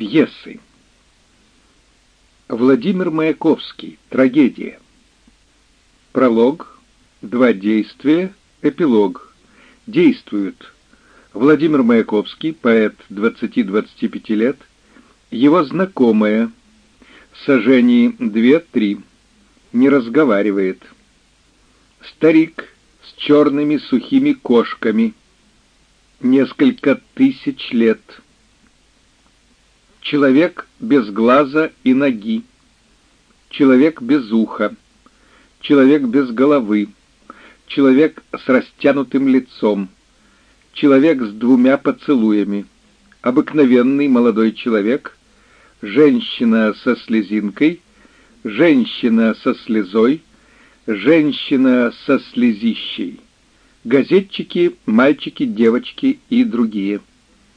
Пьесы. Владимир Маяковский. Трагедия. Пролог. Два действия. Эпилог. Действуют Владимир Маяковский, поэт 20-25 лет, его знакомая, сажений 2-3, не разговаривает. Старик с черными сухими кошками, несколько тысяч лет. Человек без глаза и ноги, человек без уха, человек без головы, человек с растянутым лицом, человек с двумя поцелуями, обыкновенный молодой человек, женщина со слезинкой, женщина со слезой, женщина со слезищей, газетчики, мальчики, девочки и другие.